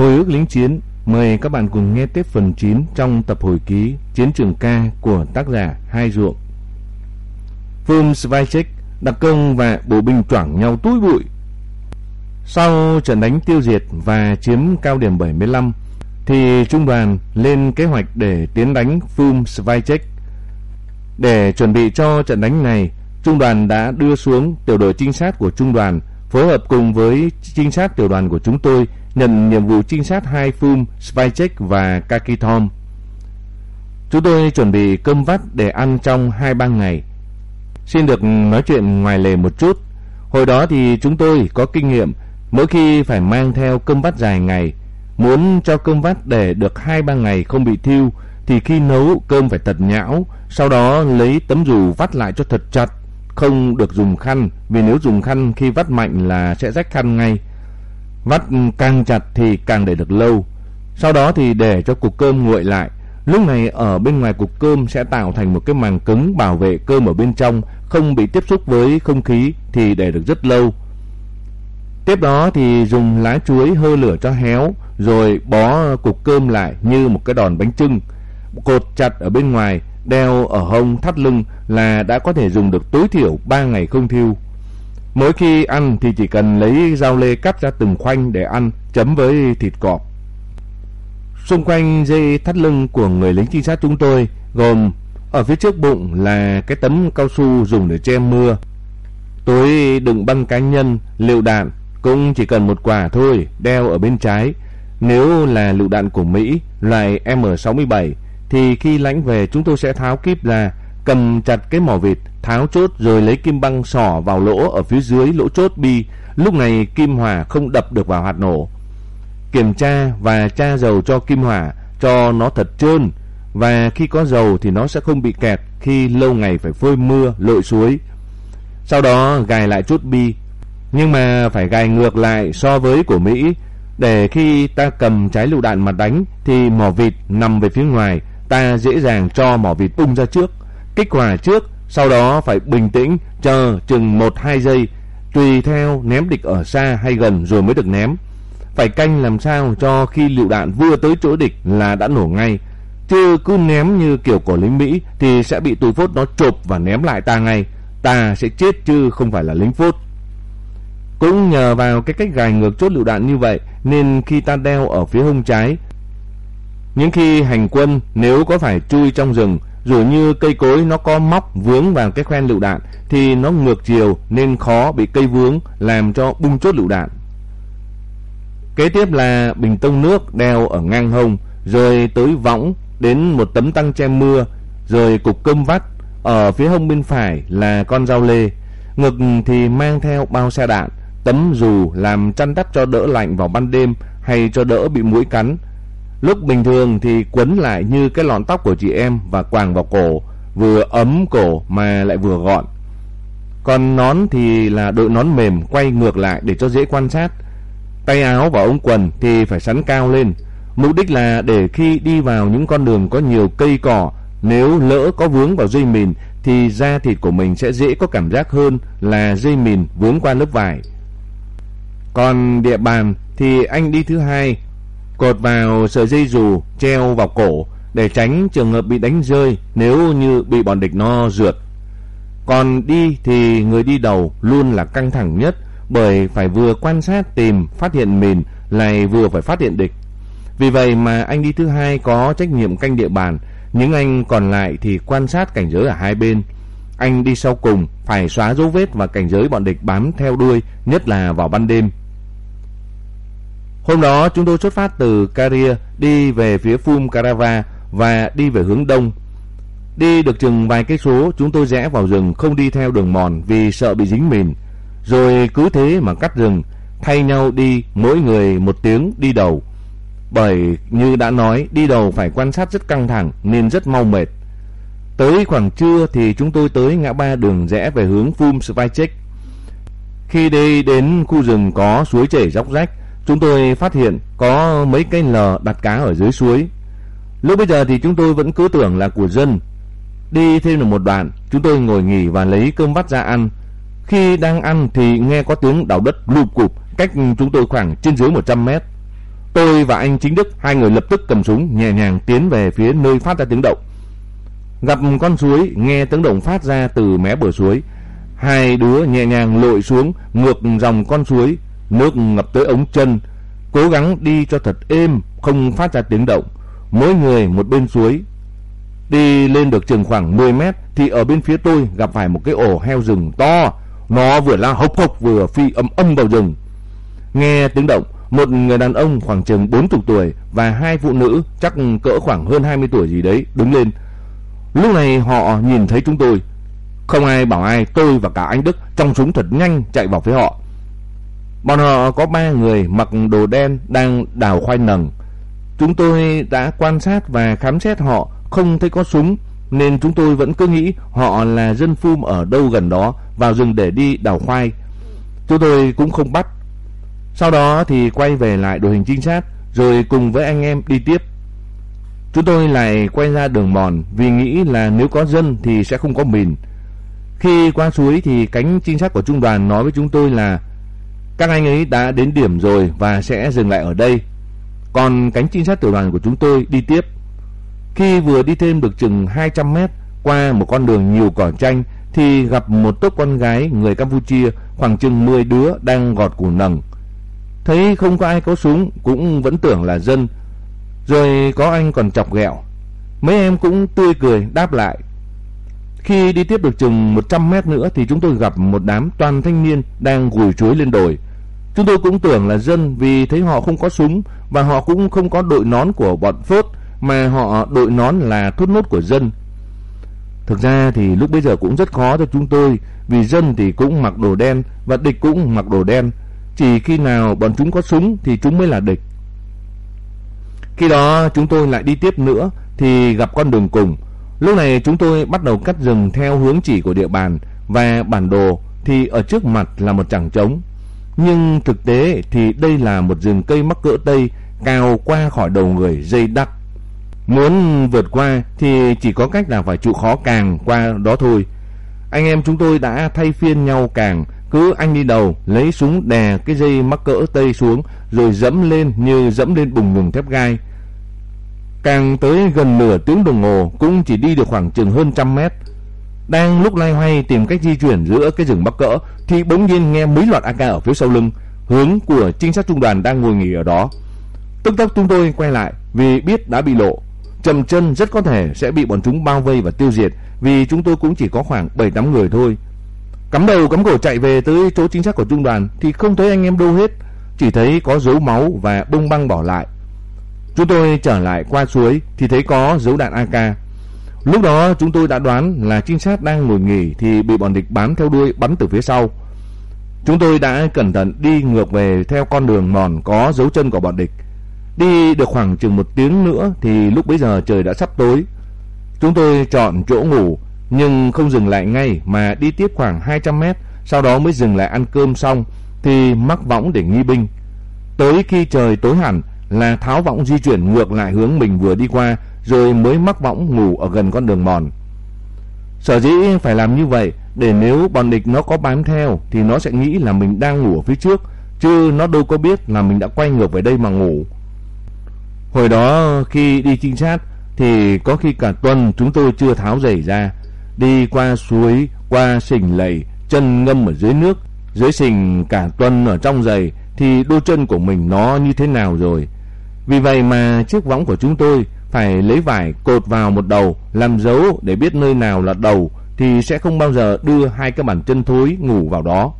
Hồi ức lính chiến, mời các bạn cùng nghe tiếp phần 9 trong tập hồi ký Chiến trường ca của tác giả Hai Ruộng. Phương Svajcek đặc công và bộ binh choảng nhau túi bụi. Sau trận đánh tiêu diệt và chiếm cao điểm 75, thì trung đoàn lên kế hoạch để tiến đánh Phương Svajcek. Để chuẩn bị cho trận đánh này, trung đoàn đã đưa xuống tiểu đội trinh sát của trung đoàn phối hợp cùng với trinh sát tiểu đoàn của chúng tôi nhận nhiệm vụ trinh sát hai phum Spycheck và Kakitom. Chúng tôi chuẩn bị cơm vắt để ăn trong 2-3 ngày. Xin được nói chuyện ngoài lề một chút. Hồi đó thì chúng tôi có kinh nghiệm mỗi khi phải mang theo cơm vắt dài ngày. Muốn cho cơm vắt để được 2-3 ngày không bị thiêu thì khi nấu cơm phải thật nhão, sau đó lấy tấm dù vắt lại cho thật chặt, không được dùng khăn vì nếu dùng khăn khi vắt mạnh là sẽ rách khăn ngay. Vắt càng chặt thì càng để được lâu. Sau đó thì để cho cục cơm nguội lại. Lúc này ở bên ngoài cục cơm sẽ tạo thành một cái màng cứng bảo vệ cơm ở bên trong không bị tiếp xúc với không khí thì để được rất lâu. Tiếp đó thì dùng lá chuối hơ lửa cho héo rồi bó cục cơm lại như một cái đòn bánh trưng. Cột chặt ở bên ngoài, đeo ở hông thắt lưng là đã có thể dùng được tối thiểu 3 ngày không thiêu. Mỗi khi ăn thì chỉ cần lấy dao lê cắt ra từng khoanh để ăn, chấm với thịt cọp. Xung quanh dây thắt lưng của người lính trinh sát chúng tôi gồm ở phía trước bụng là cái tấm cao su dùng để che mưa. Túi đựng băng cá nhân, lựu đạn cũng chỉ cần một quả thôi, đeo ở bên trái. Nếu là lựu đạn của Mỹ loại M67 thì khi lãnh về chúng tôi sẽ tháo kíp ra, cầm chặt cái mỏ vịt tháo chốt rồi lấy kim băng sỏ vào lỗ ở phía dưới lỗ chốt bi. Lúc này kim hỏa không đập được vào hạt nổ. Kiểm tra và tra dầu cho kim hỏa cho nó thật trơn và khi có dầu thì nó sẽ không bị kẹt khi lâu ngày phải phơi mưa, lội suối. Sau đó gài lại chốt bi, nhưng mà phải gài ngược lại so với của Mỹ để khi ta cầm trái lựu đạn mà đánh thì mỏ vịt nằm về phía ngoài, ta dễ dàng cho mỏ vịt tung ra trước, kích hỏa trước sau đó phải bình tĩnh, chờ chừng 1-2 giây, tùy theo ném địch ở xa hay gần rồi mới được ném. Phải canh làm sao cho khi lựu đạn vừa tới chỗ địch là đã nổ ngay. Chứ cứ ném như kiểu của lính Mỹ thì sẽ bị tù phốt nó chộp và ném lại ta ngay. Ta sẽ chết chứ không phải là lính phốt. Cũng nhờ vào cái cách gài ngược chốt lựu đạn như vậy nên khi ta đeo ở phía hông trái, những khi hành quân nếu có phải chui trong rừng dù như cây cối nó có móc vướng vào cái khoen lựu đạn thì nó ngược chiều nên khó bị cây vướng làm cho bung chốt lựu đạn. Kế tiếp là bình tông nước đeo ở ngang hông, rồi tới võng đến một tấm tăng che mưa, rồi cục cơm vắt, ở phía hông bên phải là con dao lê, ngực thì mang theo bao xe đạn, tấm dù làm chăn đắp cho đỡ lạnh vào ban đêm hay cho đỡ bị mũi cắn Lúc bình thường thì quấn lại như cái lọn tóc của chị em và quàng vào cổ, vừa ấm cổ mà lại vừa gọn. Còn nón thì là đội nón mềm quay ngược lại để cho dễ quan sát. Tay áo và ống quần thì phải sắn cao lên. Mục đích là để khi đi vào những con đường có nhiều cây cỏ, nếu lỡ có vướng vào dây mìn thì da thịt của mình sẽ dễ có cảm giác hơn là dây mìn vướng qua lớp vải. Còn địa bàn thì anh đi thứ hai cột vào sợi dây dù treo vào cổ để tránh trường hợp bị đánh rơi nếu như bị bọn địch no rượt. Còn đi thì người đi đầu luôn là căng thẳng nhất bởi phải vừa quan sát tìm phát hiện mìn lại vừa phải phát hiện địch. Vì vậy mà anh đi thứ hai có trách nhiệm canh địa bàn, những anh còn lại thì quan sát cảnh giới ở hai bên. Anh đi sau cùng phải xóa dấu vết và cảnh giới bọn địch bám theo đuôi, nhất là vào ban đêm. Hôm đó chúng tôi xuất phát từ Caria đi về phía Phum Carava và đi về hướng đông. Đi được chừng vài cây số chúng tôi rẽ vào rừng không đi theo đường mòn vì sợ bị dính mìn. Rồi cứ thế mà cắt rừng, thay nhau đi mỗi người một tiếng đi đầu. Bởi như đã nói đi đầu phải quan sát rất căng thẳng nên rất mau mệt. Tới khoảng trưa thì chúng tôi tới ngã ba đường rẽ về hướng Phum Svajcek. Khi đi đến khu rừng có suối chảy róc rách Chúng tôi phát hiện có mấy cái lờ đặt cá ở dưới suối. Lúc bây giờ thì chúng tôi vẫn cứ tưởng là của dân. Đi thêm được một đoạn, chúng tôi ngồi nghỉ và lấy cơm vắt ra ăn. Khi đang ăn thì nghe có tiếng đào đất lụp cụp cách chúng tôi khoảng trên dưới 100 mét. Tôi và anh Chính Đức, hai người lập tức cầm súng nhẹ nhàng tiến về phía nơi phát ra tiếng động. Gặp con suối, nghe tiếng động phát ra từ mé bờ suối. Hai đứa nhẹ nhàng lội xuống ngược dòng con suối, nước ngập tới ống chân, cố gắng đi cho thật êm, không phát ra tiếng động. Mỗi người một bên suối. Đi lên được chừng khoảng 10 mét thì ở bên phía tôi gặp phải một cái ổ heo rừng to. Nó vừa la hốc hốc vừa phi âm âm vào rừng. Nghe tiếng động, một người đàn ông khoảng chừng 40 tuổi và hai phụ nữ chắc cỡ khoảng hơn 20 tuổi gì đấy đứng lên. Lúc này họ nhìn thấy chúng tôi. Không ai bảo ai, tôi và cả anh Đức trong súng thật nhanh chạy vào phía họ. Bọn họ có ba người mặc đồ đen đang đào khoai nầng. Chúng tôi đã quan sát và khám xét họ, không thấy có súng, nên chúng tôi vẫn cứ nghĩ họ là dân phum ở đâu gần đó vào rừng để đi đào khoai. Chúng tôi cũng không bắt. Sau đó thì quay về lại đội hình trinh sát, rồi cùng với anh em đi tiếp. Chúng tôi lại quay ra đường mòn vì nghĩ là nếu có dân thì sẽ không có mìn. Khi qua suối thì cánh trinh sát của trung đoàn nói với chúng tôi là các anh ấy đã đến điểm rồi và sẽ dừng lại ở đây. Còn cánh trinh sát tiểu đoàn của chúng tôi đi tiếp. Khi vừa đi thêm được chừng 200 mét qua một con đường nhiều cỏ tranh thì gặp một tốp con gái người Campuchia khoảng chừng 10 đứa đang gọt củ nầng. Thấy không có ai có súng cũng vẫn tưởng là dân. Rồi có anh còn chọc ghẹo. Mấy em cũng tươi cười đáp lại. Khi đi tiếp được chừng 100 mét nữa thì chúng tôi gặp một đám toàn thanh niên đang gùi chuối lên đồi. Chúng tôi cũng tưởng là dân vì thấy họ không có súng và họ cũng không có đội nón của bọn phốt, mà họ đội nón là thốt nốt của dân. Thực ra thì lúc bây giờ cũng rất khó cho chúng tôi, vì dân thì cũng mặc đồ đen và địch cũng mặc đồ đen. Chỉ khi nào bọn chúng có súng thì chúng mới là địch. Khi đó chúng tôi lại đi tiếp nữa thì gặp con đường cùng. Lúc này chúng tôi bắt đầu cắt rừng theo hướng chỉ của địa bàn và bản đồ thì ở trước mặt là một chẳng trống. Nhưng thực tế thì đây là một rừng cây mắc cỡ tây cao qua khỏi đầu người dây đắc. Muốn vượt qua thì chỉ có cách là phải chịu khó càng qua đó thôi. Anh em chúng tôi đã thay phiên nhau càng, cứ anh đi đầu lấy súng đè cái dây mắc cỡ tây xuống rồi dẫm lên như dẫm lên bùng bùng thép gai. Càng tới gần nửa tiếng đồng hồ cũng chỉ đi được khoảng chừng hơn trăm mét. Đang lúc lay hoay tìm cách di chuyển giữa cái rừng bắc cỡ thì bỗng nhiên nghe mấy loạt AK ở phía sau lưng, hướng của trinh sát trung đoàn đang ngồi nghỉ ở đó. Tức tốc chúng tôi quay lại vì biết đã bị lộ. trầm chân rất có thể sẽ bị bọn chúng bao vây và tiêu diệt vì chúng tôi cũng chỉ có khoảng 7-8 người thôi. Cắm đầu cắm cổ chạy về tới chỗ chính xác của trung đoàn thì không thấy anh em đâu hết, chỉ thấy có dấu máu và bông băng bỏ lại. Chúng tôi trở lại qua suối thì thấy có dấu đạn AK. Lúc đó chúng tôi đã đoán là trinh sát đang ngồi nghỉ thì bị bọn địch bám theo đuôi bắn từ phía sau. Chúng tôi đã cẩn thận đi ngược về theo con đường mòn có dấu chân của bọn địch. Đi được khoảng chừng một tiếng nữa thì lúc bấy giờ trời đã sắp tối. Chúng tôi chọn chỗ ngủ nhưng không dừng lại ngay mà đi tiếp khoảng 200 mét, sau đó mới dừng lại ăn cơm xong thì mắc võng để nghi binh. Tới khi trời tối hẳn là tháo võng di chuyển ngược lại hướng mình vừa đi qua rồi mới mắc võng ngủ ở gần con đường mòn. Sở dĩ phải làm như vậy để nếu bọn địch nó có bám theo thì nó sẽ nghĩ là mình đang ngủ ở phía trước chứ nó đâu có biết là mình đã quay ngược về đây mà ngủ. Hồi đó khi đi trinh sát thì có khi cả tuần chúng tôi chưa tháo giày ra, đi qua suối, qua sình lầy, chân ngâm ở dưới nước, dưới sình cả tuần ở trong giày thì đôi chân của mình nó như thế nào rồi. Vì vậy mà chiếc võng của chúng tôi phải lấy vải cột vào một đầu làm dấu để biết nơi nào là đầu thì sẽ không bao giờ đưa hai cái bàn chân thối ngủ vào đó.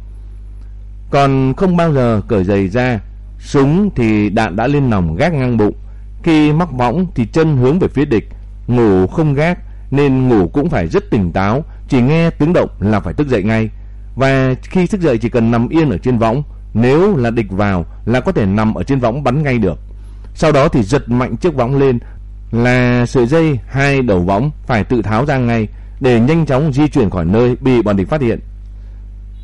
Còn không bao giờ cởi giày ra, súng thì đạn đã lên nòng gác ngang bụng, khi mắc võng thì chân hướng về phía địch, ngủ không gác nên ngủ cũng phải rất tỉnh táo, chỉ nghe tiếng động là phải thức dậy ngay. Và khi thức dậy chỉ cần nằm yên ở trên võng, nếu là địch vào là có thể nằm ở trên võng bắn ngay được. Sau đó thì giật mạnh chiếc võng lên là sợi dây hai đầu võng phải tự tháo ra ngay để nhanh chóng di chuyển khỏi nơi bị bọn địch phát hiện.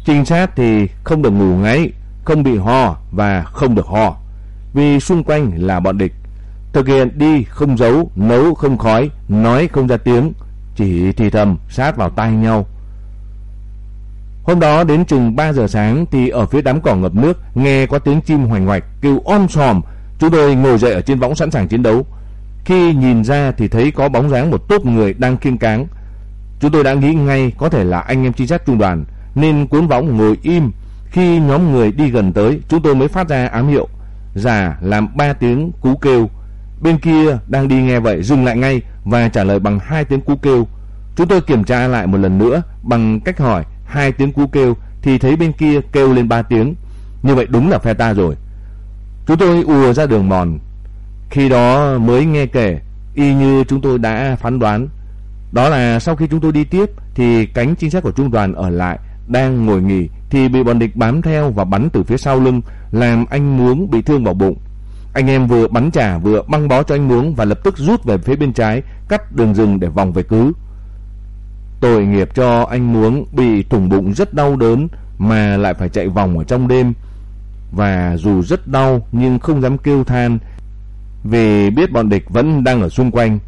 Trinh sát thì không được ngủ ngáy, không bị ho và không được ho vì xung quanh là bọn địch. Thực hiện đi không giấu, nấu không khói, nói không ra tiếng, chỉ thì thầm sát vào tai nhau. Hôm đó đến chừng 3 giờ sáng thì ở phía đám cỏ ngập nước nghe có tiếng chim hoành hoạch kêu om sòm Chúng tôi ngồi dậy ở trên võng sẵn sàng chiến đấu. Khi nhìn ra thì thấy có bóng dáng một tốp người đang kiêng cáng. Chúng tôi đã nghĩ ngay có thể là anh em trinh sát trung đoàn nên cuốn võng ngồi im. Khi nhóm người đi gần tới, chúng tôi mới phát ra ám hiệu. Giả làm ba tiếng cú kêu. Bên kia đang đi nghe vậy dừng lại ngay và trả lời bằng hai tiếng cú kêu. Chúng tôi kiểm tra lại một lần nữa bằng cách hỏi hai tiếng cú kêu thì thấy bên kia kêu lên ba tiếng. Như vậy đúng là phe ta rồi. Chúng tôi ùa ra đường mòn. Khi đó mới nghe kể, y như chúng tôi đã phán đoán. Đó là sau khi chúng tôi đi tiếp, thì cánh trinh sát của trung đoàn ở lại, đang ngồi nghỉ, thì bị bọn địch bám theo và bắn từ phía sau lưng, làm anh Muống bị thương vào bụng. Anh em vừa bắn trả, vừa băng bó cho anh Muống và lập tức rút về phía bên trái, cắt đường rừng để vòng về cứ. Tội nghiệp cho anh Muống bị thủng bụng rất đau đớn, mà lại phải chạy vòng ở trong đêm. Và dù rất đau, nhưng không dám kêu than vì biết bọn địch vẫn đang ở xung quanh.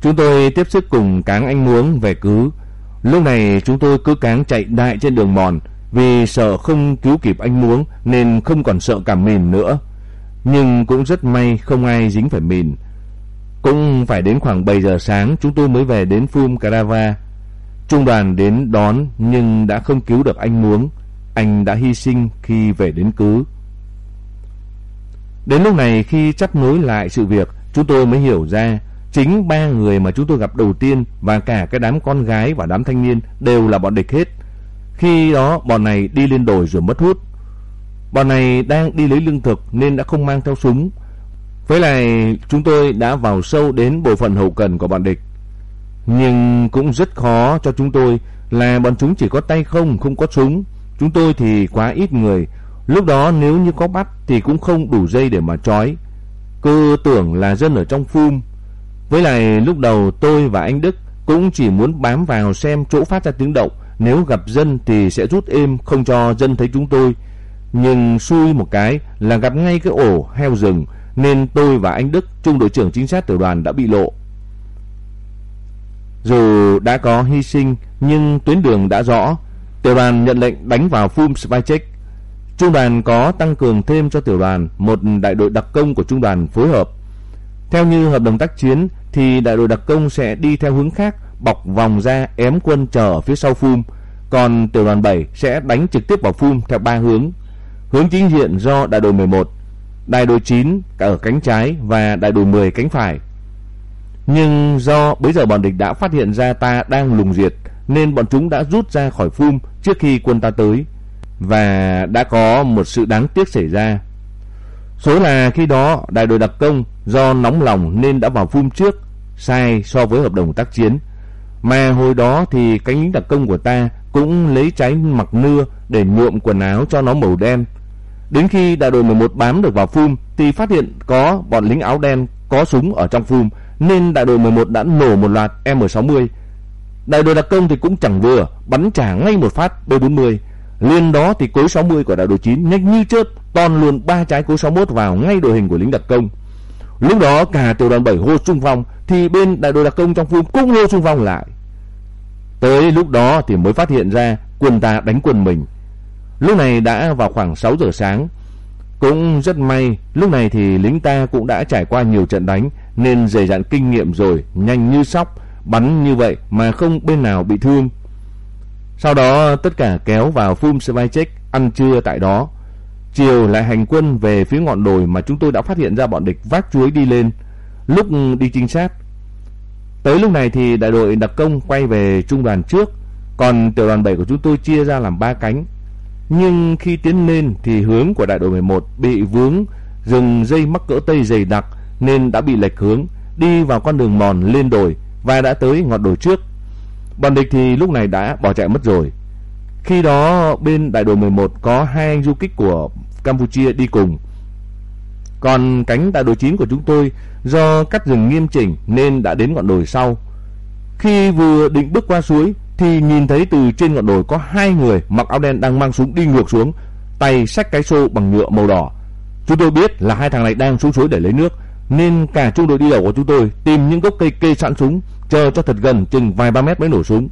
Chúng tôi tiếp sức cùng cáng anh Muống về cứ. Lúc này chúng tôi cứ cáng chạy đại trên đường mòn vì sợ không cứu kịp anh Muống nên không còn sợ cả mìn nữa. Nhưng cũng rất may không ai dính phải mìn. Cũng phải đến khoảng 7 giờ sáng, chúng tôi mới về đến Phum Carava. Trung đoàn đến đón nhưng đã không cứu được anh Muống. Anh đã hy sinh khi về đến cứ. Đến lúc này khi chấp nối lại sự việc, chúng tôi mới hiểu ra chính ba người mà chúng tôi gặp đầu tiên và cả cái đám con gái và đám thanh niên đều là bọn địch hết. Khi đó bọn này đi lên đồi rồi mất hút. Bọn này đang đi lấy lương thực nên đã không mang theo súng. Với lại chúng tôi đã vào sâu đến bộ phận hậu cần của bọn địch. Nhưng cũng rất khó cho chúng tôi là bọn chúng chỉ có tay không, không có súng. Chúng tôi thì quá ít người. Lúc đó nếu như có bắt thì cũng không đủ dây để mà trói. Cứ tưởng là dân ở trong phum. Với lại lúc đầu tôi và anh Đức cũng chỉ muốn bám vào xem chỗ phát ra tiếng động. Nếu gặp dân thì sẽ rút êm không cho dân thấy chúng tôi. Nhưng xui một cái là gặp ngay cái ổ heo rừng nên tôi và anh Đức, trung đội trưởng chính sát tiểu đoàn đã bị lộ. Dù đã có hy sinh nhưng tuyến đường đã rõ. Tiểu đoàn nhận lệnh đánh vào Phum Spycheck. Trung đoàn có tăng cường thêm cho tiểu đoàn một đại đội đặc công của trung đoàn phối hợp. Theo như hợp đồng tác chiến thì đại đội đặc công sẽ đi theo hướng khác, bọc vòng ra ém quân chờ ở phía sau Phum, còn tiểu đoàn 7 sẽ đánh trực tiếp vào Phum theo ba hướng. Hướng chính diện do đại đội 11, đại đội 9 cả ở cánh trái và đại đội 10 cánh phải. Nhưng do bây giờ bọn địch đã phát hiện ra ta đang lùng diệt nên bọn chúng đã rút ra khỏi Phum trước khi quân ta tới và đã có một sự đáng tiếc xảy ra. Số là khi đó đại đội đặc công do nóng lòng nên đã vào phun trước, sai so với hợp đồng tác chiến. Mà hồi đó thì cánh lính đặc công của ta cũng lấy trái mặc nưa để nhuộm quần áo cho nó màu đen. Đến khi đại đội 11 bám được vào phum thì phát hiện có bọn lính áo đen có súng ở trong phum nên đại đội 11 đã nổ một loạt M60. Đại đội đặc công thì cũng chẳng vừa, bắn trả ngay một phát B40. Liên đó thì cối 60 của đại đội 9 nhanh như chớp ton luôn ba trái cối 61 vào ngay đội hình của lính đặc công. Lúc đó cả tiểu đoàn 7 hô xung phong thì bên đại đội đặc công trong phun cũng hô xung phong lại. Tới lúc đó thì mới phát hiện ra quân ta đánh quân mình. Lúc này đã vào khoảng 6 giờ sáng. Cũng rất may, lúc này thì lính ta cũng đã trải qua nhiều trận đánh nên dày dặn kinh nghiệm rồi, nhanh như sóc, bắn như vậy mà không bên nào bị thương. Sau đó, tất cả kéo vào Phum Svajcek ăn trưa tại đó. Chiều lại hành quân về phía ngọn đồi mà chúng tôi đã phát hiện ra bọn địch vác chuối đi lên. Lúc đi trinh sát. Tới lúc này thì đại đội đặc công quay về trung đoàn trước. Còn tiểu đoàn 7 của chúng tôi chia ra làm ba cánh. Nhưng khi tiến lên thì hướng của đại đội 11 bị vướng, rừng dây mắc cỡ tây dày đặc nên đã bị lệch hướng, đi vào con đường mòn lên đồi và đã tới ngọn đồi trước. Bọn địch thì lúc này đã bỏ chạy mất rồi. Khi đó bên đại đội 11 có hai anh du kích của Campuchia đi cùng. Còn cánh đại đội 9 của chúng tôi do cắt rừng nghiêm chỉnh nên đã đến ngọn đồi sau. Khi vừa định bước qua suối thì nhìn thấy từ trên ngọn đồi có hai người mặc áo đen đang mang súng đi ngược xuống, tay xách cái xô bằng nhựa màu đỏ. Chúng tôi biết là hai thằng này đang xuống suối để lấy nước nên cả trung đội đi đầu của chúng tôi tìm những gốc cây kê sẵn súng chờ cho thật gần chừng vài ba mét mới nổ súng.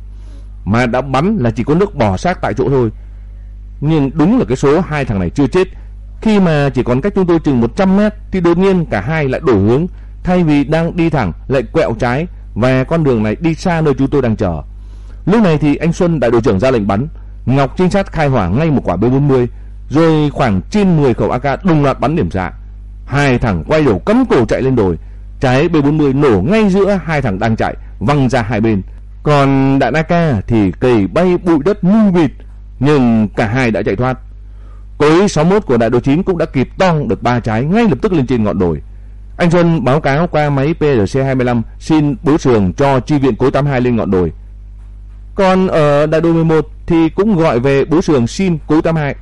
Mà đã bắn là chỉ có nước bỏ xác tại chỗ thôi. Nhưng đúng là cái số hai thằng này chưa chết. Khi mà chỉ còn cách chúng tôi chừng 100 mét thì đột nhiên cả hai lại đổi hướng, thay vì đang đi thẳng lại quẹo trái và con đường này đi xa nơi chúng tôi đang chờ. Lúc này thì anh Xuân đại đội trưởng ra lệnh bắn, Ngọc trinh sát khai hỏa ngay một quả B40, rồi khoảng trên 10 khẩu AK đồng loạt bắn điểm dạng Hai thằng quay đầu cấm cổ chạy lên đồi, trái B40 nổ ngay giữa hai thằng đang chạy, văng ra hai bên. Còn đạn AK thì cầy bay bụi đất mù mịt, nhưng cả hai đã chạy thoát. Cối 61 của đại đội 9 cũng đã kịp tong được ba trái ngay lập tức lên trên ngọn đồi. Anh Xuân báo cáo qua máy PRC-25 xin bố sường cho chi viện cối 82 lên ngọn đồi. Còn ở đại đội 11 thì cũng gọi về bố sường xin cối 82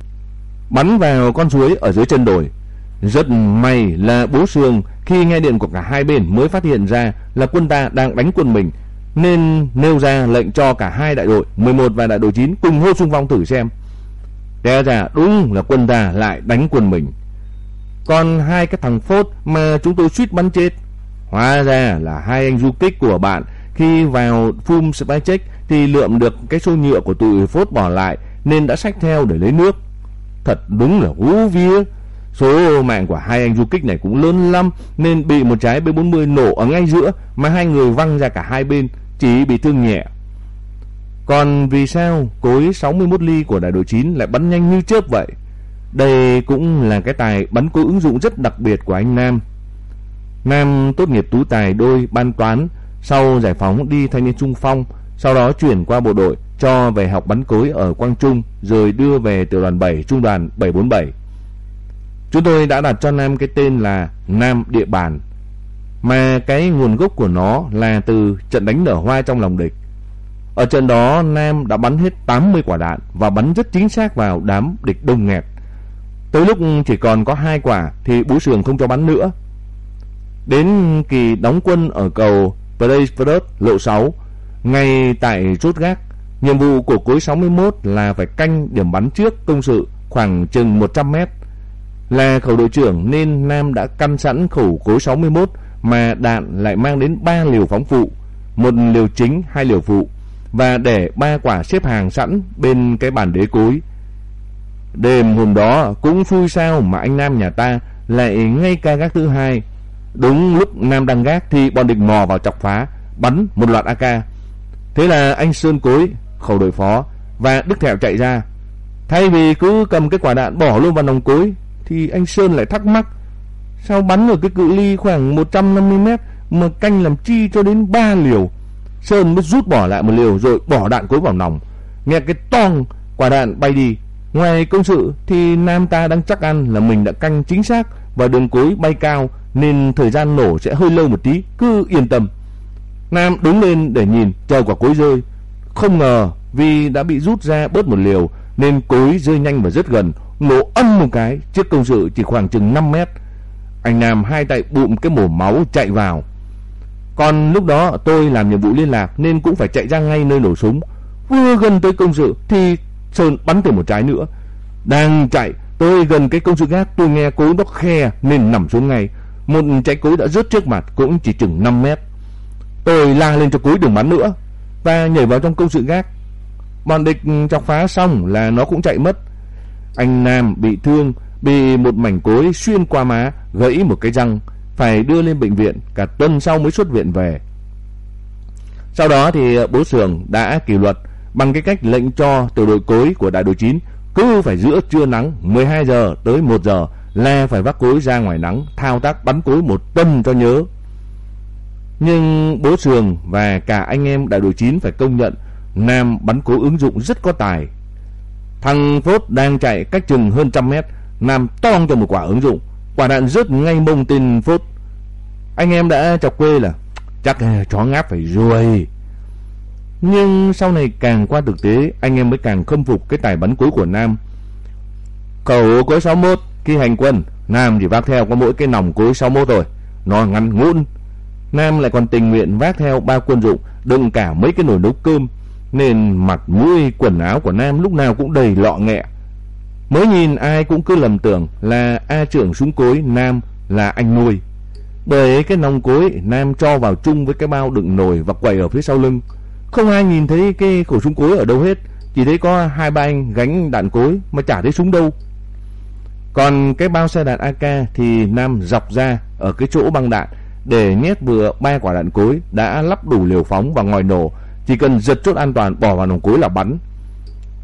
bắn vào con suối ở dưới chân đồi. Rất may là bố sương khi nghe điện của cả hai bên mới phát hiện ra là quân ta đang đánh quân mình, nên nêu ra lệnh cho cả hai đại đội 11 và đại đội 9 cùng hô xung phong thử xem. Té ra đúng là quân ta lại đánh quân mình. Còn hai cái thằng phốt mà chúng tôi suýt bắn chết. Hóa ra là hai anh du kích của bạn khi vào phum spy check thì lượm được cái xô nhựa của tụi phốt bỏ lại, nên đã xách theo để lấy nước. Thật đúng là hú vía. Số mạng của hai anh du kích này cũng lớn lắm nên bị một trái B40 nổ ở ngay giữa mà hai người văng ra cả hai bên, chỉ bị thương nhẹ. Còn vì sao cối 61 ly của đại đội 9 lại bắn nhanh như chớp vậy? Đây cũng là cái tài bắn cối ứng dụng rất đặc biệt của anh Nam. Nam tốt nghiệp tú tài đôi ban toán, sau giải phóng đi thanh niên trung phong, sau đó chuyển qua bộ đội cho về học bắn cối ở Quang Trung rồi đưa về tiểu đoàn 7 trung đoàn 747. Chúng tôi đã đặt cho Nam cái tên là Nam Địa Bàn mà cái nguồn gốc của nó là từ trận đánh nở hoa trong lòng địch. Ở trận đó Nam đã bắn hết 80 quả đạn và bắn rất chính xác vào đám địch đông nghẹt. Tới lúc chỉ còn có hai quả thì bú sườn không cho bắn nữa. Đến kỳ đóng quân ở cầu Preisford lộ 6, ngay tại chốt gác, nhiệm vụ của cuối 61 là phải canh điểm bắn trước công sự khoảng chừng 100 mét. Là khẩu đội trưởng nên Nam đã căn sẵn khẩu cối 61 mà đạn lại mang đến 3 liều phóng phụ, một liều chính, hai liều phụ và để ba quả xếp hàng sẵn bên cái bàn đế cối. Đêm hôm đó cũng vui sao mà anh Nam nhà ta lại ngay ca gác thứ hai. Đúng lúc Nam đang gác thì bọn địch mò vào chọc phá, bắn một loạt AK. Thế là anh Sơn Cối, khẩu đội phó và Đức Thẹo chạy ra. Thay vì cứ cầm cái quả đạn bỏ luôn vào nòng cối thì anh Sơn lại thắc mắc sao bắn ở cái cự ly khoảng 150 mét mà canh làm chi cho đến 3 liều. Sơn mới rút bỏ lại một liều rồi bỏ đạn cối vào nòng. Nghe cái tong quả đạn bay đi. Ngoài công sự thì Nam ta đang chắc ăn là mình đã canh chính xác và đường cối bay cao nên thời gian nổ sẽ hơi lâu một tí, cứ yên tâm. Nam đứng lên để nhìn chờ quả cối rơi. Không ngờ vì đã bị rút ra bớt một liều nên cối rơi nhanh và rất gần, nổ âm một cái, chiếc công sự chỉ khoảng chừng 5 mét. Anh Nam hai tay bụm cái mổ máu chạy vào. Còn lúc đó tôi làm nhiệm vụ liên lạc nên cũng phải chạy ra ngay nơi nổ súng. Vừa gần tới công sự thì Sơn bắn thêm một trái nữa. Đang chạy tôi gần cái công sự gác tôi nghe cối nó khe nên nằm xuống ngay. Một trái cối đã rớt trước mặt cũng chỉ chừng 5 mét. Tôi la lên cho cối đừng bắn nữa và nhảy vào trong công sự gác. Bọn địch chọc phá xong là nó cũng chạy mất. Anh Nam bị thương, bị một mảnh cối xuyên qua má, gãy một cái răng, phải đưa lên bệnh viện, cả tuần sau mới xuất viện về. Sau đó thì ờ, bố Sường đã kỷ luật bằng cái cách lệnh cho tiểu đội cối của đại đội 9 cứ phải giữa trưa nắng 12 giờ tới 1 giờ là phải vác cối ra ngoài nắng thao tác bắn cối một tuần cho nhớ. Nhưng bố Sường và cả anh em đại đội 9 phải công nhận Nam bắn cối ứng dụng rất có tài. Thằng Phốt đang chạy cách chừng hơn trăm mét, Nam toang cho một quả ứng dụng, quả đạn rớt ngay mông tên Phốt. Anh em đã chọc quê là chắc à, chó ngáp phải ruồi. Nhưng sau này càng qua thực tế, anh em mới càng khâm phục cái tài bắn cuối của Nam. Cầu cối 61 khi hành quân, Nam chỉ vác theo có mỗi cái nòng cối 61 rồi, nó ngắn ngũn. Nam lại còn tình nguyện vác theo ba quân dụng, đựng cả mấy cái nồi nấu cơm, nên mặt mũi quần áo của Nam lúc nào cũng đầy lọ nghẹ. Mới nhìn ai cũng cứ lầm tưởng là A trưởng súng cối Nam là anh nuôi. Bởi cái nòng cối Nam cho vào chung với cái bao đựng nồi và quầy ở phía sau lưng. Không ai nhìn thấy cái khẩu súng cối ở đâu hết, chỉ thấy có hai ba anh gánh đạn cối mà chả thấy súng đâu. Còn cái bao xe đạn AK thì Nam dọc ra ở cái chỗ băng đạn để nhét vừa ba quả đạn cối đã lắp đủ liều phóng và ngòi nổ, chỉ cần giật chốt an toàn bỏ vào nòng cối là bắn.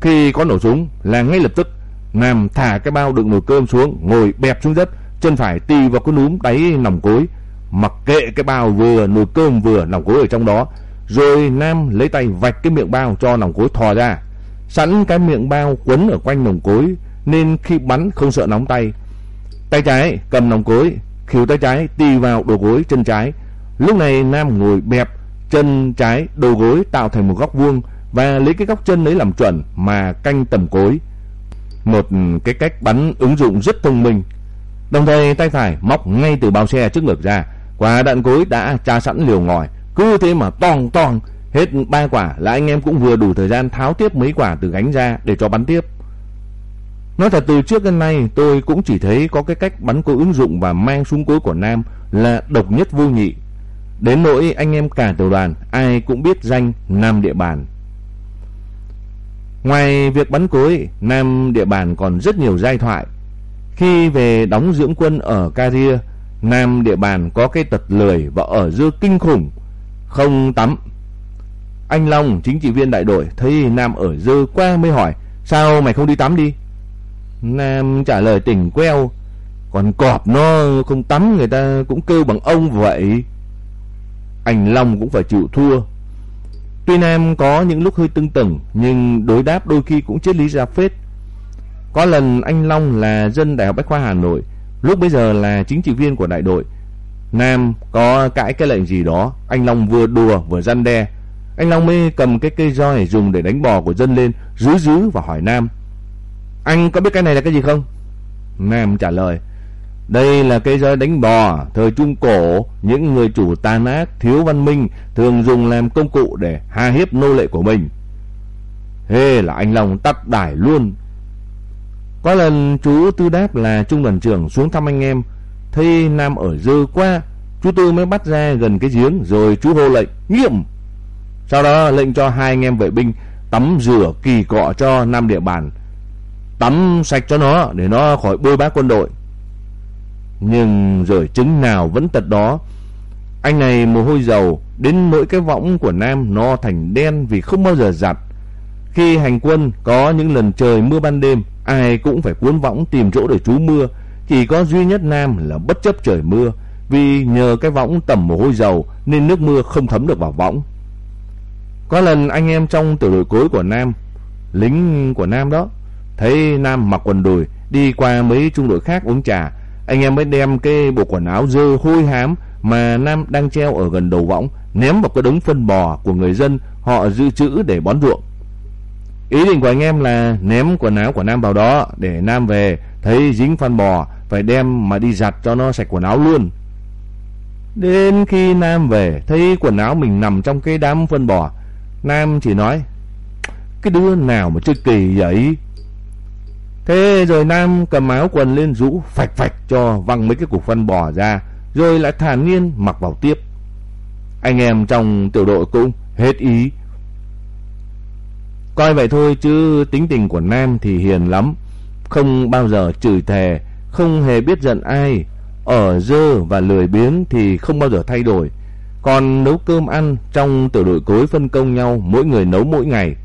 Khi có nổ súng là ngay lập tức Nam thả cái bao đựng nồi cơm xuống, ngồi bẹp xuống đất, chân phải tì vào cái núm đáy nòng cối, mặc kệ cái bao vừa nồi cơm vừa nòng cối ở trong đó, rồi Nam lấy tay vạch cái miệng bao cho nòng cối thò ra. Sẵn cái miệng bao quấn ở quanh nòng cối nên khi bắn không sợ nóng tay. Tay trái cầm nòng cối, khỉu tay trái tì vào đầu gối chân trái. Lúc này Nam ngồi bẹp chân trái đầu gối tạo thành một góc vuông và lấy cái góc chân ấy làm chuẩn mà canh tầm cối. Một cái cách bắn ứng dụng rất thông minh. Đồng thời tay phải móc ngay từ bao xe trước ngực ra, quả đạn cối đã tra sẵn liều ngòi, cứ thế mà toang toang hết ba quả là anh em cũng vừa đủ thời gian tháo tiếp mấy quả từ gánh ra để cho bắn tiếp. Nói thật từ trước đến nay tôi cũng chỉ thấy có cái cách bắn cối ứng dụng và mang súng cối của Nam là độc nhất vô nhị. Đến nỗi anh em cả tiểu đoàn ai cũng biết danh Nam địa bàn. Ngoài việc bắn cối, Nam địa bàn còn rất nhiều giai thoại. Khi về đóng dưỡng quân ở Caria, Nam địa bàn có cái tật lười và ở dưa kinh khủng, không tắm. Anh Long, chính trị viên đại đội, thấy Nam ở dơ qua mới hỏi, sao mày không đi tắm đi? Nam trả lời tỉnh queo, còn cọp nó không tắm người ta cũng kêu bằng ông vậy. Anh Long cũng phải chịu thua. Tuy Nam có những lúc hơi tưng tửng nhưng đối đáp đôi khi cũng triết lý ra phết. Có lần anh Long là dân Đại học Bách khoa Hà Nội, lúc bây giờ là chính trị viên của đại đội. Nam có cãi cái lệnh gì đó, anh Long vừa đùa vừa răn đe. Anh Long mới cầm cái cây roi dùng để đánh bò của dân lên, rứ rứ và hỏi Nam. Anh có biết cái này là cái gì không? Nam trả lời. Đây là cây roi đánh bò, thời Trung Cổ, những người chủ tàn ác, thiếu văn minh thường dùng làm công cụ để hà hiếp nô lệ của mình. Hê là anh Long tắt đải luôn. Có lần chú Tư Đáp là trung đoàn trưởng xuống thăm anh em, thấy Nam ở dơ qua, chú Tư mới bắt ra gần cái giếng rồi chú hô lệnh, nghiêm. Sau đó lệnh cho hai anh em vệ binh tắm rửa kỳ cọ cho Nam địa bàn, tắm sạch cho nó để nó khỏi bôi bác quân đội. Nhưng rồi trứng nào vẫn tật đó. Anh này mồ hôi dầu, đến mỗi cái võng của Nam nó thành đen vì không bao giờ giặt. Khi hành quân có những lần trời mưa ban đêm, ai cũng phải cuốn võng tìm chỗ để trú mưa. Chỉ có duy nhất Nam là bất chấp trời mưa, vì nhờ cái võng tẩm mồ hôi dầu nên nước mưa không thấm được vào võng. Có lần anh em trong tiểu đội cối của Nam, lính của Nam đó, thấy Nam mặc quần đùi đi qua mấy trung đội khác uống trà, anh em mới đem cái bộ quần áo dơ hôi hám mà Nam đang treo ở gần đầu võng ném vào cái đống phân bò của người dân họ dự trữ để bón ruộng. Ý định của anh em là ném quần áo của Nam vào đó để Nam về thấy dính phân bò phải đem mà đi giặt cho nó sạch quần áo luôn. Đến khi Nam về thấy quần áo mình nằm trong cái đám phân bò, Nam chỉ nói cái đứa nào mà chơi kỳ vậy? Thế rồi Nam cầm áo quần lên rũ phạch phạch cho văng mấy cái cục phân bò ra, rồi lại thản nhiên mặc vào tiếp. Anh em trong tiểu đội cũng hết ý. Coi vậy thôi chứ tính tình của Nam thì hiền lắm, không bao giờ chửi thề, không hề biết giận ai. Ở dơ và lười biếng thì không bao giờ thay đổi. Còn nấu cơm ăn trong tiểu đội cối phân công nhau mỗi người nấu mỗi ngày.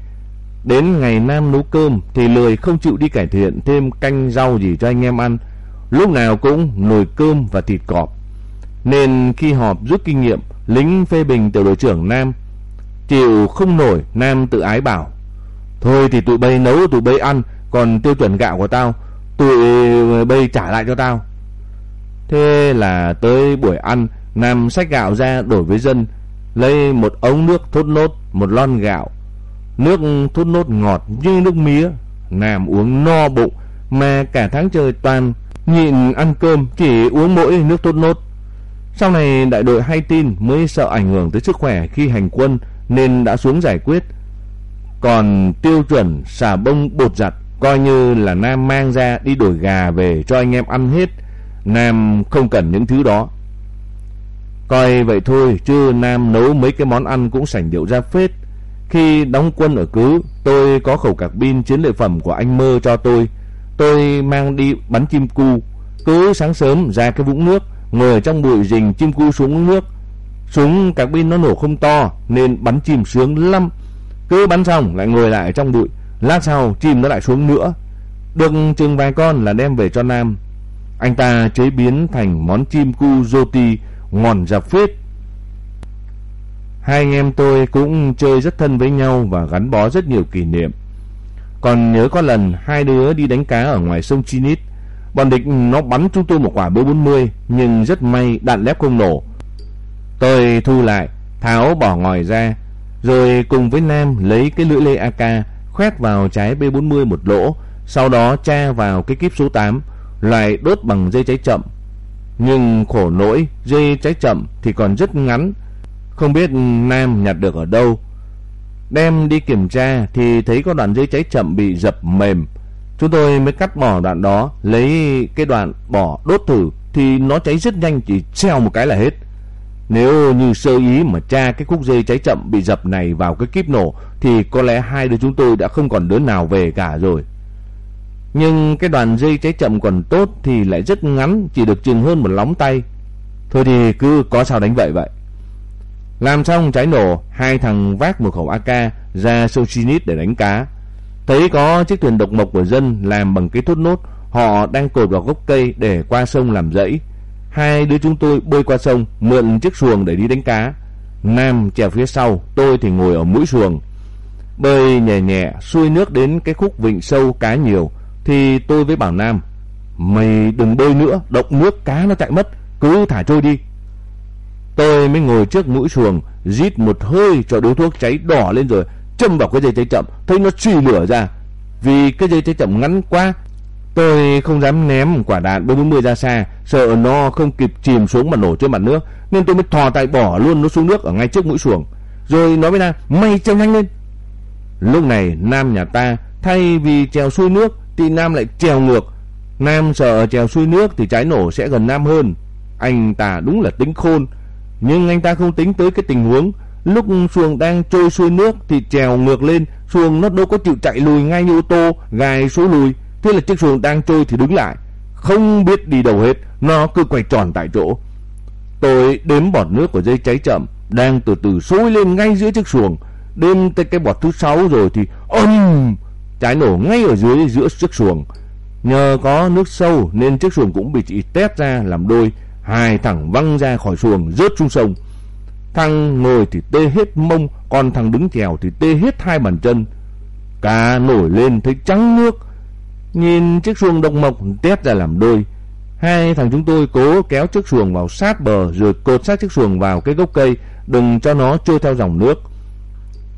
Đến ngày Nam nấu cơm thì lười không chịu đi cải thiện thêm canh rau gì cho anh em ăn. Lúc nào cũng nồi cơm và thịt cọp. Nên khi họp rút kinh nghiệm, lính phê bình tiểu đội trưởng Nam chịu không nổi, Nam tự ái bảo. Thôi thì tụi bay nấu tụi bay ăn, còn tiêu chuẩn gạo của tao, tụi bay trả lại cho tao. Thế là tới buổi ăn, Nam xách gạo ra đổi với dân, lấy một ống nước thốt nốt, một lon gạo, Nước thốt nốt ngọt như nước mía, Nam uống no bụng mà cả tháng trời toàn nhịn ăn cơm chỉ uống mỗi nước thốt nốt. Sau này đại đội hay tin mới sợ ảnh hưởng tới sức khỏe khi hành quân nên đã xuống giải quyết. Còn tiêu chuẩn xà bông bột giặt coi như là Nam mang ra đi đổi gà về cho anh em ăn hết. Nam không cần những thứ đó. Coi vậy thôi chứ Nam nấu mấy cái món ăn cũng sảnh điệu ra phết. Khi đóng quân ở cứ, tôi có khẩu cạc pin chiến lợi phẩm của anh Mơ cho tôi. tôi mang đi bắn chim cu. Cứ sáng sớm ra cái vũng nước, ngồi trong bụi rình chim cu xuống nước. Súng cạc pin nó nổ không to nên bắn chim sướng lắm. Cứ bắn xong lại ngồi lại trong bụi, lát sau chim nó lại xuống nữa. Được chừng vài con là đem về cho Nam. Anh ta chế biến thành món chim cu roti ngon dập phết. Hai anh em tôi cũng chơi rất thân với nhau và gắn bó rất nhiều kỷ niệm. Còn nhớ có lần hai đứa đi đánh cá ở ngoài sông Chinit. Bọn địch nó bắn chúng tôi một quả B40 nhưng rất may đạn lép không nổ. Tôi thu lại, tháo bỏ ngòi ra, rồi cùng với Nam lấy cái lưỡi lê AK khoét vào trái B40 một lỗ, sau đó tra vào cái kíp số 8, loại đốt bằng dây cháy chậm. Nhưng khổ nỗi, dây cháy chậm thì còn rất ngắn, không biết Nam nhặt được ở đâu. Đem đi kiểm tra thì thấy có đoạn dây cháy chậm bị dập mềm. Chúng tôi mới cắt bỏ đoạn đó, lấy cái đoạn bỏ đốt thử thì nó cháy rất nhanh chỉ treo một cái là hết. Nếu như sơ ý mà tra cái khúc dây cháy chậm bị dập này vào cái kíp nổ thì có lẽ hai đứa chúng tôi đã không còn đứa nào về cả rồi. Nhưng cái đoạn dây cháy chậm còn tốt thì lại rất ngắn, chỉ được chừng hơn một lóng tay. Thôi thì cứ có sao đánh vậy vậy. Làm xong cháy nổ, hai thằng vác một khẩu AK ra Sochinit để đánh cá. Thấy có chiếc thuyền độc mộc của dân làm bằng cái thốt nốt, họ đang cột vào gốc cây để qua sông làm rẫy. Hai đứa chúng tôi bơi qua sông, mượn chiếc xuồng để đi đánh cá. Nam chèo phía sau, tôi thì ngồi ở mũi xuồng. Bơi nhẹ nhẹ, xuôi nước đến cái khúc vịnh sâu cá nhiều, thì tôi với bảo Nam, mày đừng bơi nữa, động nước cá nó chạy mất, cứ thả trôi đi. Tôi mới ngồi trước mũi xuồng, rít một hơi cho điếu thuốc cháy đỏ lên rồi, châm vào cái dây cháy chậm, thấy nó truy lửa ra. Vì cái dây cháy chậm ngắn quá, tôi không dám ném quả đạn B40 ra xa, sợ nó không kịp chìm xuống mà nổ trên mặt nước, nên tôi mới thò tay bỏ luôn nó xuống nước ở ngay trước mũi xuồng. Rồi nói với Nam, mày treo nhanh lên. Lúc này Nam nhà ta thay vì trèo xuôi nước thì Nam lại trèo ngược. Nam sợ trèo xuôi nước thì trái nổ sẽ gần Nam hơn. Anh ta đúng là tính khôn. Nhưng anh ta không tính tới cái tình huống lúc xuồng đang trôi xuôi nước thì trèo ngược lên, xuồng nó đâu có chịu chạy lùi ngay như ô tô, gài số lùi. Thế là chiếc xuồng đang trôi thì đứng lại, không biết đi đâu hết, nó cứ quay tròn tại chỗ. Tôi đếm bọt nước của dây cháy chậm đang từ từ sôi lên ngay giữa chiếc xuồng. Đêm tới cái bọt thứ sáu rồi thì ầm cháy nổ ngay ở dưới giữa chiếc xuồng. Nhờ có nước sâu nên chiếc xuồng cũng bị chị tét ra làm đôi. Hai thằng văng ra khỏi xuồng rớt xuống sông. Thằng ngồi thì tê hết mông, còn thằng đứng chèo thì tê hết hai bàn chân. Cá nổi lên thấy trắng nước. Nhìn chiếc xuồng độc mộc tét ra làm đôi. Hai thằng chúng tôi cố kéo chiếc xuồng vào sát bờ rồi cột sát chiếc xuồng vào cái gốc cây, đừng cho nó trôi theo dòng nước.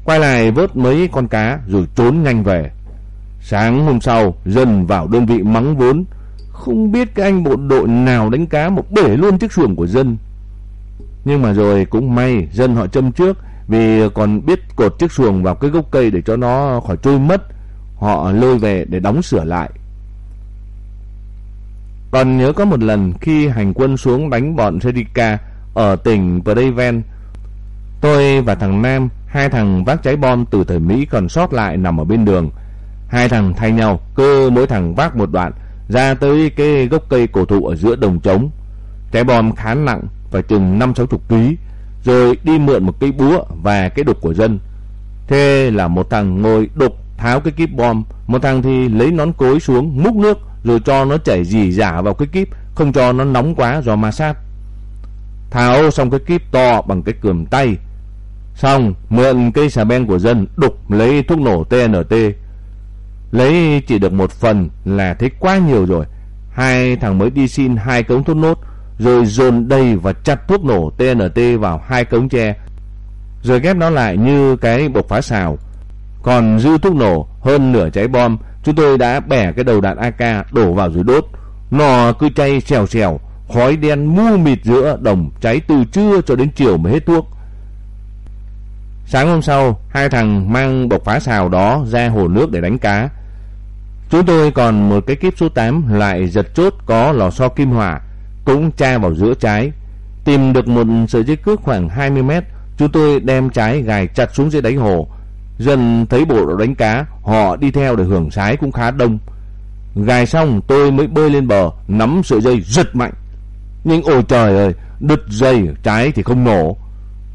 Quay lại vớt mấy con cá rồi trốn nhanh về. Sáng hôm sau, dân vào đơn vị mắng vốn. Không biết cái anh bộ đội nào đánh cá một bể luôn chiếc xuồng của dân. Nhưng mà rồi cũng may dân họ châm trước vì còn biết cột chiếc xuồng vào cái gốc cây để cho nó khỏi trôi mất. Họ lôi về để đóng sửa lại. Còn nhớ có một lần khi hành quân xuống đánh bọn Serica ở tỉnh Preven, tôi và thằng Nam, hai thằng vác trái bom từ thời Mỹ còn sót lại nằm ở bên đường. Hai thằng thay nhau, cơ mỗi thằng vác một đoạn, ra tới cái gốc cây cổ thụ ở giữa đồng trống. Trái bom khá nặng, phải chừng 5-60 kg, rồi đi mượn một cây búa và cái đục của dân. Thế là một thằng ngồi đục tháo cái kíp bom, một thằng thì lấy nón cối xuống múc nước rồi cho nó chảy dì giả vào cái kíp, không cho nó nóng quá do ma sát. Tháo xong cái kíp to bằng cái cườm tay. Xong, mượn cây xà beng của dân đục lấy thuốc nổ TNT. Lấy chỉ được một phần là thấy quá nhiều rồi. Hai thằng mới đi xin hai cống thuốc nốt, rồi dồn đầy và chặt thuốc nổ TNT vào hai cống tre, rồi ghép nó lại như cái bộc phá xào. Còn dư thuốc nổ hơn nửa trái bom, chúng tôi đã bẻ cái đầu đạn AK đổ vào dưới đốt. Nó cứ chay xèo xèo, khói đen mu mịt giữa đồng cháy từ trưa cho đến chiều mới hết thuốc. Sáng hôm sau, hai thằng mang bộc phá xào đó ra hồ nước để đánh cá. Chúng tôi còn một cái kíp số 8 lại giật chốt có lò xo kim hỏa, cũng tra vào giữa trái. Tìm được một sợi dây cước khoảng 20 mét, chúng tôi đem trái gài chặt xuống dưới đáy hồ. Dần thấy bộ đội đánh cá, họ đi theo để hưởng sái cũng khá đông. Gài xong tôi mới bơi lên bờ, nắm sợi dây giật mạnh. Nhưng ôi trời ơi, đứt dây, trái thì không nổ.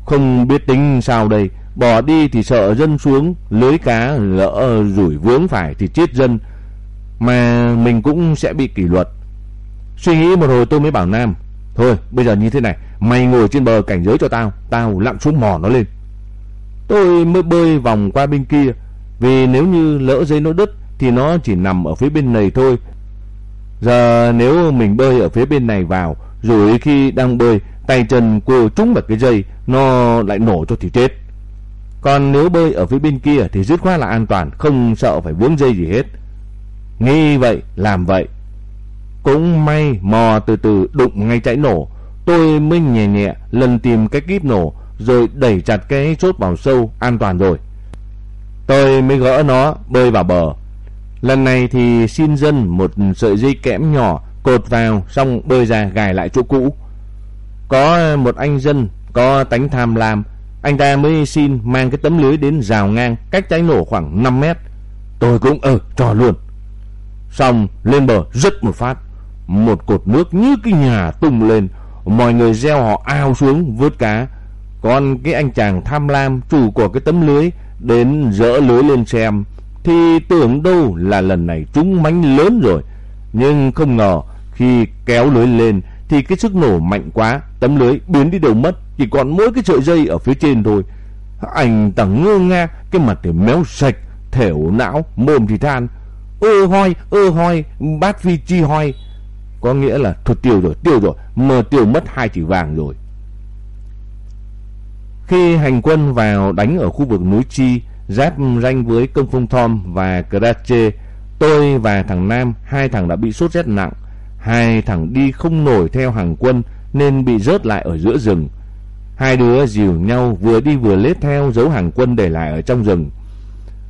Không biết tính sao đây, bỏ đi thì sợ dân xuống, lưới cá lỡ rủi vướng phải thì chết dân. Mà mình cũng sẽ bị kỷ luật. Suy nghĩ một hồi tôi mới bảo Nam, thôi bây giờ như thế này, mày ngồi trên bờ cảnh giới cho tao, tao lặn xuống mò nó lên. Tôi mới bơi vòng qua bên kia, vì nếu như lỡ dây nó đứt thì nó chỉ nằm ở phía bên này thôi. Giờ nếu mình bơi ở phía bên này vào, rồi khi đang bơi, tay chân cô trúng vào cái dây, nó lại nổ cho thì chết. Còn nếu bơi ở phía bên kia thì dứt khoát là an toàn, không sợ phải vướng dây gì hết. Nghĩ vậy, làm vậy. Cũng may mò từ từ đụng ngay cháy nổ, tôi mới nhẹ nhẹ lần tìm cái kíp nổ, rồi đẩy chặt cái chốt vào sâu, an toàn rồi. Tôi mới gỡ nó, bơi vào bờ. Lần này thì xin dân một sợi dây kẽm nhỏ cột vào xong bơi ra gài lại chỗ cũ. Có một anh dân có tánh tham lam, anh ta mới xin mang cái tấm lưới đến rào ngang cách cháy nổ khoảng 5 mét. Tôi cũng ờ cho luôn. Xong lên bờ rất một phát, một cột nước như cái nhà tung lên, mọi người gieo họ ao xuống vớt cá. Còn cái anh chàng tham lam chủ của cái tấm lưới đến dỡ lưới lên xem thì tưởng đâu là lần này trúng mánh lớn rồi. Nhưng không ngờ khi kéo lưới lên thì cái sức nổ mạnh quá, tấm lưới biến đi đâu mất, chỉ còn mỗi cái sợi dây ở phía trên thôi. Anh ta ngơ nga, cái mặt thì méo sạch, thểu não, mồm thì than. Ơ hoi, ơ hoi, bát phi chi hoi. Có nghĩa là thuật tiêu rồi, tiêu rồi, mờ tiêu mất hai chỉ vàng rồi. Khi hành quân vào đánh ở khu vực núi Chi, giáp ranh với công phong Thom và Krache, tôi và thằng Nam, hai thằng đã bị sốt rét nặng. Hai thằng đi không nổi theo hàng quân nên bị rớt lại ở giữa rừng. Hai đứa dìu nhau vừa đi vừa lết theo dấu hàng quân để lại ở trong rừng.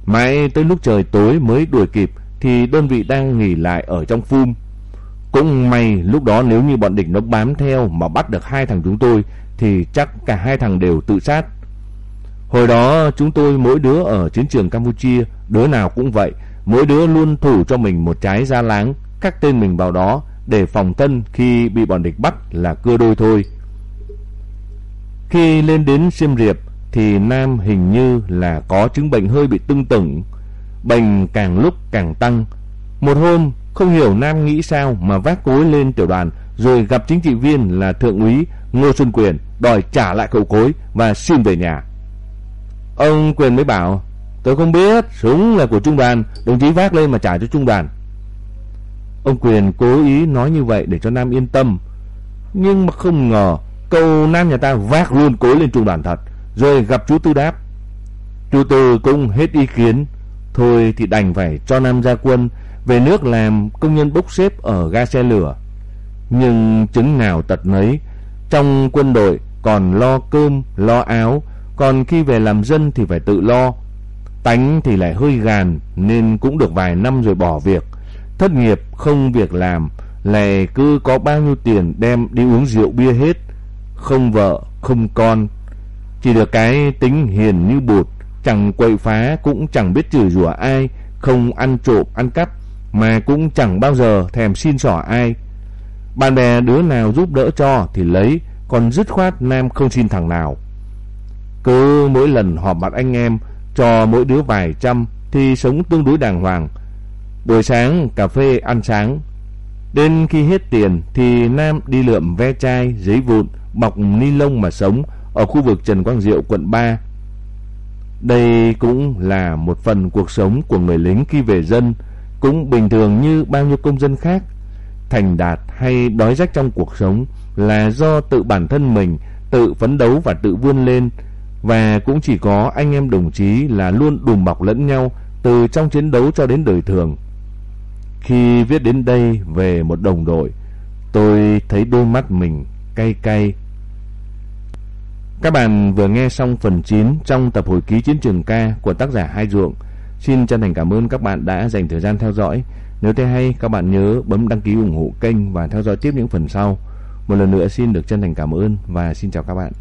Mãi tới lúc trời tối mới đuổi kịp thì đơn vị đang nghỉ lại ở trong phum. Cũng may lúc đó nếu như bọn địch nó bám theo mà bắt được hai thằng chúng tôi thì chắc cả hai thằng đều tự sát. Hồi đó chúng tôi mỗi đứa ở chiến trường Campuchia, đứa nào cũng vậy, mỗi đứa luôn thủ cho mình một trái da láng, các tên mình vào đó để phòng thân khi bị bọn địch bắt là cưa đôi thôi. Khi lên đến Siem Reap thì Nam hình như là có chứng bệnh hơi bị tưng tửng, bệnh càng lúc càng tăng. Một hôm không hiểu Nam nghĩ sao mà vác cối lên tiểu đoàn rồi gặp chính trị viên là thượng úy Ngô Xuân Quyền đòi trả lại cậu cối và xin về nhà. Ông Quyền mới bảo, tôi không biết, súng là của trung đoàn, đồng chí vác lên mà trả cho trung đoàn. Ông Quyền cố ý nói như vậy để cho Nam yên tâm. Nhưng mà không ngờ, câu Nam nhà ta vác luôn cối lên trung đoàn thật, rồi gặp chú Tư đáp. Chú Tư cũng hết ý kiến, thôi thì đành phải cho Nam ra quân, về nước làm công nhân bốc xếp ở ga xe lửa. Nhưng chứng nào tật nấy, trong quân đội còn lo cơm, lo áo, còn khi về làm dân thì phải tự lo. Tánh thì lại hơi gàn nên cũng được vài năm rồi bỏ việc. Thất nghiệp không việc làm, lại cứ có bao nhiêu tiền đem đi uống rượu bia hết. Không vợ, không con. Chỉ được cái tính hiền như bụt, chẳng quậy phá cũng chẳng biết chửi rủa ai, không ăn trộm, ăn cắp, mà cũng chẳng bao giờ thèm xin xỏ ai. Bạn bè đứa nào giúp đỡ cho thì lấy, còn dứt khoát Nam không xin thằng nào. Cứ mỗi lần họp mặt anh em cho mỗi đứa vài trăm thì sống tương đối đàng hoàng. Buổi sáng cà phê ăn sáng. Đến khi hết tiền thì Nam đi lượm ve chai, giấy vụn, bọc ni lông mà sống ở khu vực Trần Quang Diệu quận 3. Đây cũng là một phần cuộc sống của người lính khi về dân, cũng bình thường như bao nhiêu công dân khác. Thành đạt hay đói rách trong cuộc sống là do tự bản thân mình tự phấn đấu và tự vươn lên và cũng chỉ có anh em đồng chí là luôn đùm bọc lẫn nhau từ trong chiến đấu cho đến đời thường. Khi viết đến đây về một đồng đội, tôi thấy đôi mắt mình cay cay. Các bạn vừa nghe xong phần 9 trong tập hồi ký chiến trường ca của tác giả Hai Duộng. Xin chân thành cảm ơn các bạn đã dành thời gian theo dõi. Nếu thấy hay, các bạn nhớ bấm đăng ký ủng hộ kênh và theo dõi tiếp những phần sau. Một lần nữa xin được chân thành cảm ơn và xin chào các bạn.